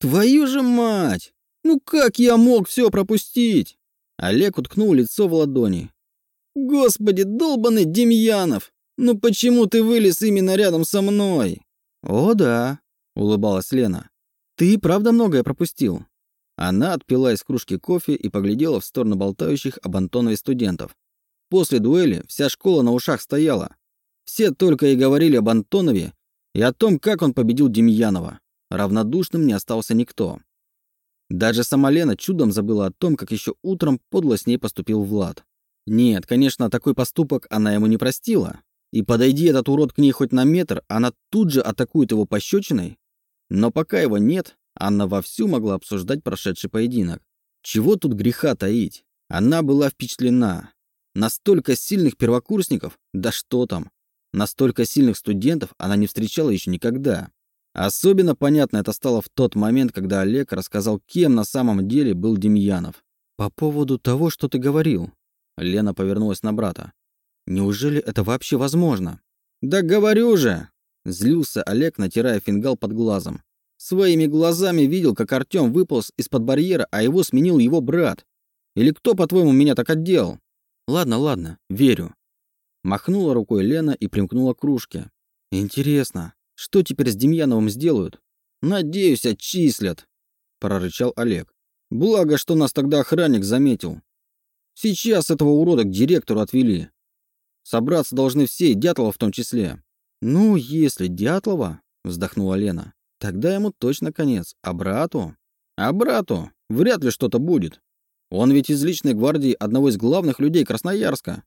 Твою же мать! Ну как я мог все пропустить? Олег уткнул лицо в ладони. Господи, долбанный Демьянов! Ну почему ты вылез именно рядом со мной? О да, улыбалась Лена. Ты правда многое пропустил. Она отпила из кружки кофе и поглядела в сторону болтающих об Антонове студентов. После дуэли вся школа на ушах стояла. Все только и говорили об Антонове и о том, как он победил Демьянова. Равнодушным не остался никто. Даже сама Лена чудом забыла о том, как еще утром подло с ней поступил Влад. Нет, конечно, такой поступок она ему не простила. И подойди этот урод к ней хоть на метр, она тут же атакует его пощечиной. Но пока его нет, Анна вовсю могла обсуждать прошедший поединок. Чего тут греха таить? Она была впечатлена. Настолько сильных первокурсников, да что там, настолько сильных студентов она не встречала еще никогда. Особенно понятно это стало в тот момент, когда Олег рассказал, кем на самом деле был Демьянов. «По поводу того, что ты говорил», — Лена повернулась на брата. «Неужели это вообще возможно?» «Да говорю же!» — злился Олег, натирая фингал под глазом. Своими глазами видел, как Артём выполз из-под барьера, а его сменил его брат. Или кто, по-твоему, меня так отделал? Ладно, ладно, верю. Махнула рукой Лена и примкнула к кружке. Интересно, что теперь с Демьяновым сделают? Надеюсь, отчислят, прорычал Олег. Благо, что нас тогда охранник заметил. Сейчас этого урода к директору отвели. Собраться должны все, Дятлова в том числе. Ну, если Дятлова, вздохнула Лена, Тогда ему точно конец. А брату? А брату? Вряд ли что-то будет. Он ведь из личной гвардии одного из главных людей Красноярска.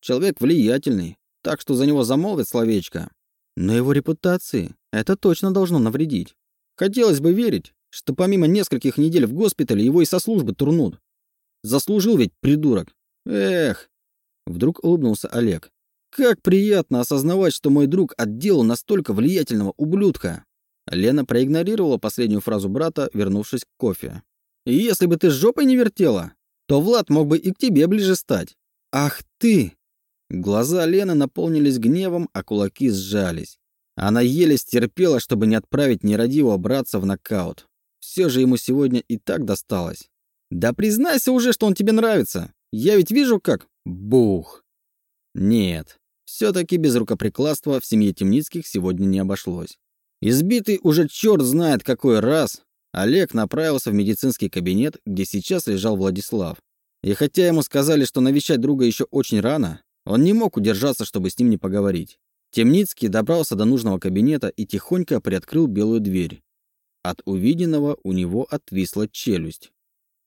Человек влиятельный, так что за него замолвит словечко. Но его репутации это точно должно навредить. Хотелось бы верить, что помимо нескольких недель в госпитале его и со службы турнут. Заслужил ведь придурок. Эх. Вдруг улыбнулся Олег. Как приятно осознавать, что мой друг отделал настолько влиятельного ублюдка. Лена проигнорировала последнюю фразу брата, вернувшись к кофе. «Если бы ты жопой не вертела, то Влад мог бы и к тебе ближе стать». «Ах ты!» Глаза Лены наполнились гневом, а кулаки сжались. Она еле стерпела, чтобы не отправить нерадивого братца в нокаут. Все же ему сегодня и так досталось. «Да признайся уже, что он тебе нравится! Я ведь вижу, как...» Бух! Нет, все таки без рукоприкладства в семье Темницких сегодня не обошлось. Избитый уже черт знает какой раз, Олег направился в медицинский кабинет, где сейчас лежал Владислав. И хотя ему сказали, что навещать друга еще очень рано, он не мог удержаться, чтобы с ним не поговорить. Темницкий добрался до нужного кабинета и тихонько приоткрыл белую дверь. От увиденного у него отвисла челюсть.